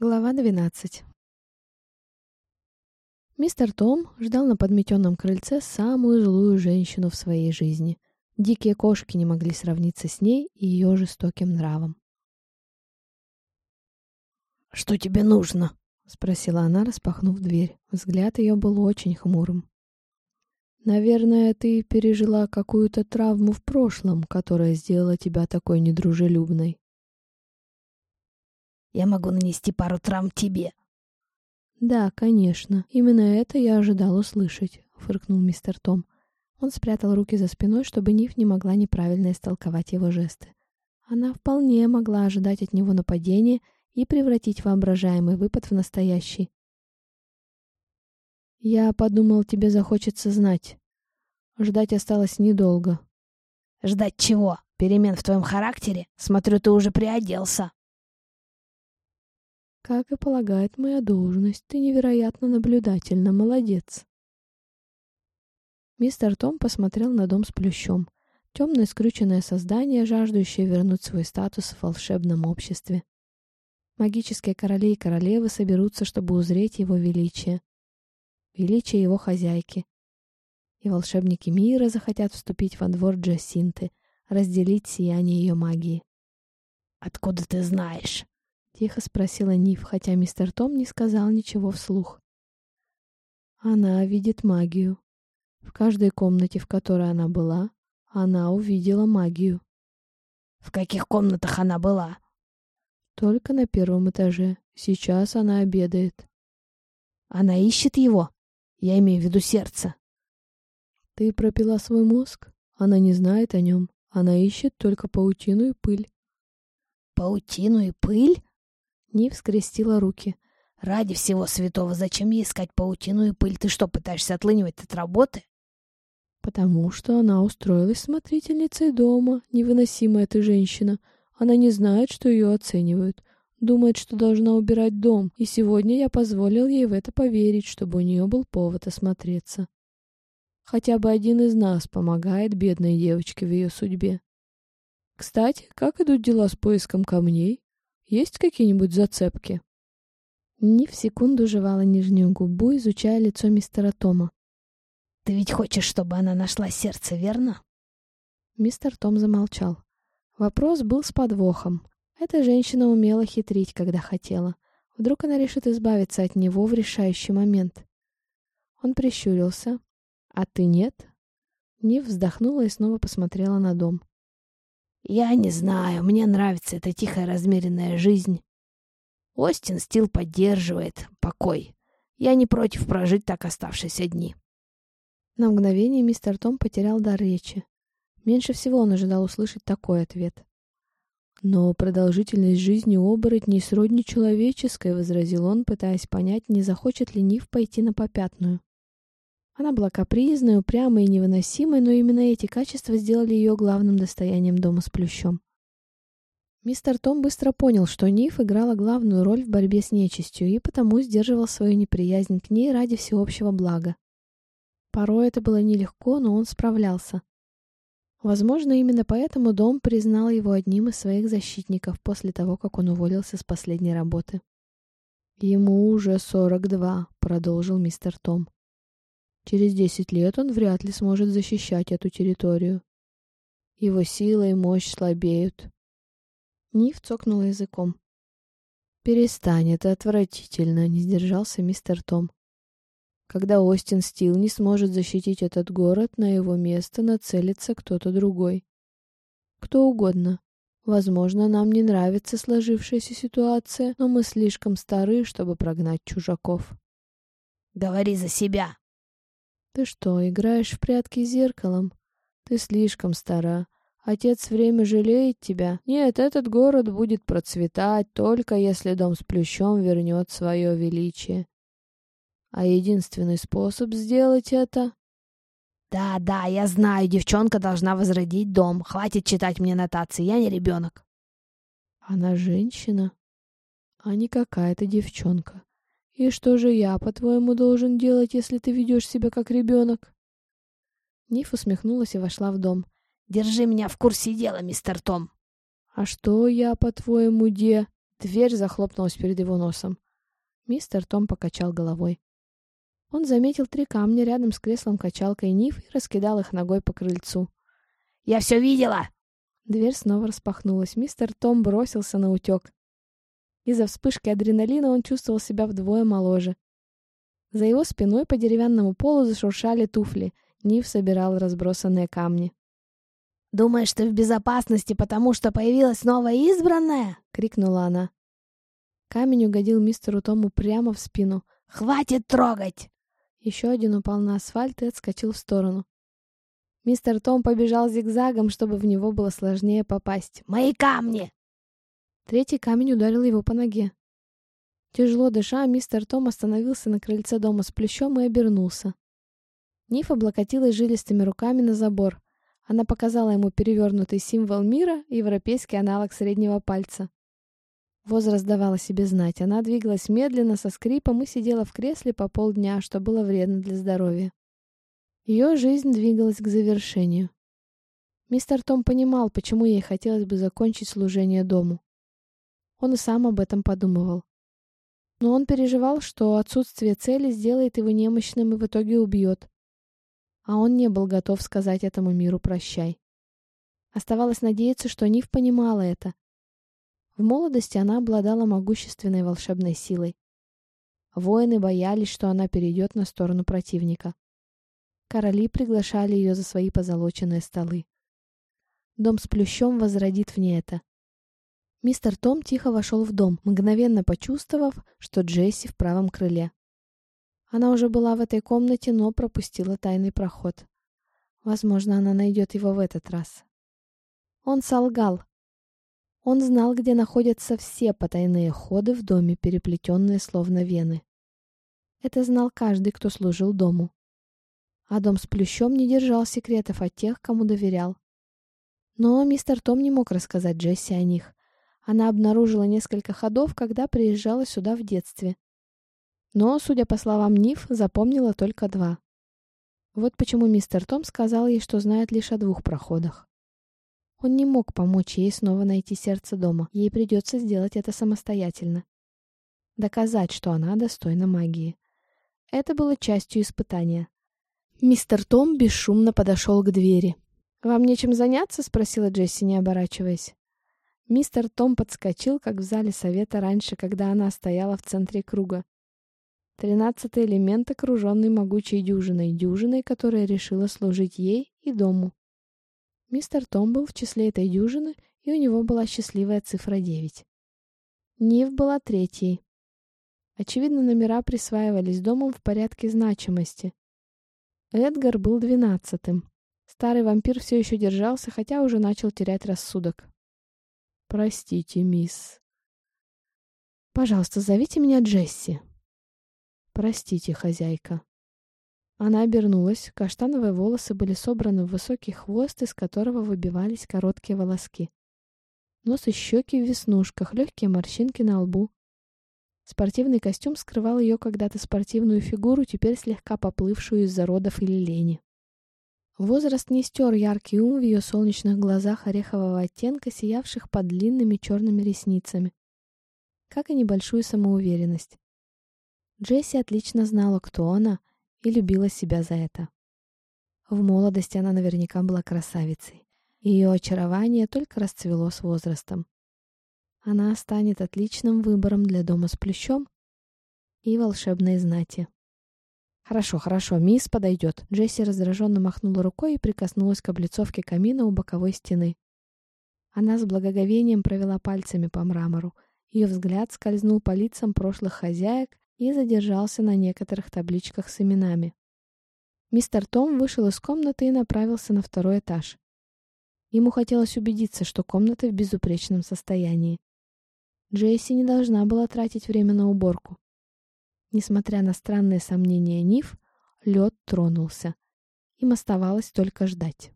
Глава 12 Мистер Том ждал на подметенном крыльце самую злую женщину в своей жизни. Дикие кошки не могли сравниться с ней и ее жестоким нравом. «Что тебе нужно?» — спросила она, распахнув дверь. Взгляд ее был очень хмурым. «Наверное, ты пережила какую-то травму в прошлом, которая сделала тебя такой недружелюбной». Я могу нанести пару травм тебе. Да, конечно. Именно это я ожидал услышать, фыркнул мистер Том. Он спрятал руки за спиной, чтобы Ниф не могла неправильно истолковать его жесты. Она вполне могла ожидать от него нападения и превратить воображаемый выпад в настоящий. «Я подумал, тебе захочется знать. Ждать осталось недолго». «Ждать чего? Перемен в твоем характере? Смотрю, ты уже приоделся». Как и полагает моя должность, ты невероятно наблюдательна, молодец. Мистер Том посмотрел на дом с плющом. Темное скрюченное создание, жаждущее вернуть свой статус в волшебном обществе. Магические короли и королевы соберутся, чтобы узреть его величие. Величие его хозяйки. И волшебники мира захотят вступить во двор Джасинты, разделить сияние ее магии. «Откуда ты знаешь?» — тихо спросила Нив, хотя мистер Том не сказал ничего вслух. Она видит магию. В каждой комнате, в которой она была, она увидела магию. В каких комнатах она была? Только на первом этаже. Сейчас она обедает. Она ищет его? Я имею в виду сердце. Ты пропила свой мозг? Она не знает о нем. Она ищет только паутину и пыль. Паутину и пыль? Нив скрестила руки. «Ради всего святого, зачем ей искать паутину и пыль? Ты что, пытаешься отлынивать от работы?» «Потому что она устроилась смотрительницей дома, невыносимая ты женщина. Она не знает, что ее оценивают. Думает, что должна убирать дом, и сегодня я позволил ей в это поверить, чтобы у нее был повод осмотреться. Хотя бы один из нас помогает бедной девочке в ее судьбе. Кстати, как идут дела с поиском камней? Есть какие-нибудь зацепки?» Ни в секунду жевала нижнюю губу, изучая лицо мистера Тома. «Ты ведь хочешь, чтобы она нашла сердце, верно?» Мистер Том замолчал. Вопрос был с подвохом. Эта женщина умела хитрить, когда хотела. Вдруг она решит избавиться от него в решающий момент. Он прищурился. «А ты нет?» Нив вздохнула и снова посмотрела на дом. Я не знаю, мне нравится эта тихая размеренная жизнь. Остин стил поддерживает покой. Я не против прожить так оставшиеся дни. На мгновение мистер Том потерял дар речи. Меньше всего он ожидал услышать такой ответ. «Но продолжительность жизни оборотней сродни человеческой», — возразил он, пытаясь понять, не захочет ли Нив пойти на попятную. Она была капризной, упрямой и невыносимой, но именно эти качества сделали ее главным достоянием дома с плющом. Мистер Том быстро понял, что Ниф играла главную роль в борьбе с нечистью и потому сдерживал свою неприязнь к ней ради всеобщего блага. Порой это было нелегко, но он справлялся. Возможно, именно поэтому дом признал его одним из своих защитников после того, как он уволился с последней работы. «Ему уже сорок два», — продолжил мистер Том. Через десять лет он вряд ли сможет защищать эту территорию. Его сила и мощь слабеют. Нив цокнула языком. «Перестань, это отвратительно», — не сдержался мистер Том. «Когда Остин Стил не сможет защитить этот город, на его место нацелится кто-то другой. Кто угодно. Возможно, нам не нравится сложившаяся ситуация, но мы слишком стары, чтобы прогнать чужаков». «Говори за себя», ты что, играешь в прятки с зеркалом? Ты слишком стара. Отец время жалеет тебя. Нет, этот город будет процветать, только если дом с плющом вернет свое величие. А единственный способ сделать это... Да, да, я знаю, девчонка должна возродить дом. Хватит читать мне нотации, я не ребенок. Она женщина, а не какая-то девчонка. «И что же я, по-твоему, должен делать, если ты ведешь себя как ребенок?» Ниф усмехнулась и вошла в дом. «Держи меня в курсе дела, мистер Том!» «А что я, по-твоему, де?» Дверь захлопнулась перед его носом. Мистер Том покачал головой. Он заметил три камня рядом с креслом-качалкой Ниф и раскидал их ногой по крыльцу. «Я все видела!» Дверь снова распахнулась. Мистер Том бросился на утек. Из-за вспышки адреналина он чувствовал себя вдвое моложе. За его спиной по деревянному полу зашуршали туфли. Нив собирал разбросанные камни. «Думаешь, ты в безопасности, потому что появилась новая избранная?» — крикнула она. Камень угодил мистеру Тому прямо в спину. «Хватит трогать!» Еще один упал на асфальт и отскочил в сторону. Мистер Том побежал зигзагом, чтобы в него было сложнее попасть. «Мои камни!» Третий камень ударил его по ноге. Тяжело дыша, мистер Том остановился на крыльце дома с плющом и обернулся. Ниф облокотилась жилистыми руками на забор. Она показала ему перевернутый символ мира, европейский аналог среднего пальца. Возраст давала себе знать. Она двигалась медленно, со скрипом и сидела в кресле по полдня, что было вредно для здоровья. Ее жизнь двигалась к завершению. Мистер Том понимал, почему ей хотелось бы закончить служение дому. Он и сам об этом подумывал. Но он переживал, что отсутствие цели сделает его немощным и в итоге убьет а он не был готов сказать этому миру «прощай». Оставалось надеяться, что Нив понимала это. В молодости она обладала могущественной волшебной силой. Воины боялись, что она перейдет на сторону противника. Короли приглашали ее за свои позолоченные столы. Дом с плющом возродит в ней это. Мистер Том тихо вошел в дом, мгновенно почувствовав, что Джесси в правом крыле. Она уже была в этой комнате, но пропустила тайный проход. Возможно, она найдет его в этот раз. Он солгал. Он знал, где находятся все потайные ходы в доме, переплетенные словно вены. Это знал каждый, кто служил дому. А дом с плющом не держал секретов от тех, кому доверял. Но мистер Том не мог рассказать Джесси о них. Она обнаружила несколько ходов, когда приезжала сюда в детстве. Но, судя по словам Ниф, запомнила только два. Вот почему мистер Том сказал ей, что знает лишь о двух проходах. Он не мог помочь ей снова найти сердце дома. Ей придется сделать это самостоятельно. Доказать, что она достойна магии. Это было частью испытания. Мистер Том бесшумно подошел к двери. «Вам нечем заняться?» — спросила Джесси, не оборачиваясь. Мистер Том подскочил, как в зале совета раньше, когда она стояла в центре круга. Тринадцатый элемент, окруженный могучей дюжиной, дюжиной, которая решила служить ей и дому. Мистер Том был в числе этой дюжины, и у него была счастливая цифра 9. Нив была третьей. Очевидно, номера присваивались домом в порядке значимости. Эдгар был двенадцатым. Старый вампир все еще держался, хотя уже начал терять рассудок. «Простите, мисс». «Пожалуйста, зовите меня Джесси», «Простите, хозяйка». Она обернулась, каштановые волосы были собраны в высокий хвост, из которого выбивались короткие волоски. Нос и щеки в веснушках, легкие морщинки на лбу. Спортивный костюм скрывал ее когда-то спортивную фигуру, теперь слегка поплывшую из-за родов или лени. Возраст не стер яркий ум в ее солнечных глазах орехового оттенка, сиявших под длинными черными ресницами, как и небольшую самоуверенность. Джесси отлично знала, кто она, и любила себя за это. В молодости она наверняка была красавицей. Ее очарование только расцвело с возрастом. Она станет отличным выбором для дома с плющом и волшебной знати. «Хорошо, хорошо, мисс подойдет». Джесси раздраженно махнула рукой и прикоснулась к облицовке камина у боковой стены. Она с благоговением провела пальцами по мрамору. Ее взгляд скользнул по лицам прошлых хозяек и задержался на некоторых табличках с именами. Мистер Том вышел из комнаты и направился на второй этаж. Ему хотелось убедиться, что комната в безупречном состоянии. Джейси не должна была тратить время на уборку. Несмотря на странные сомнения Ниф, лед тронулся. Им оставалось только ждать.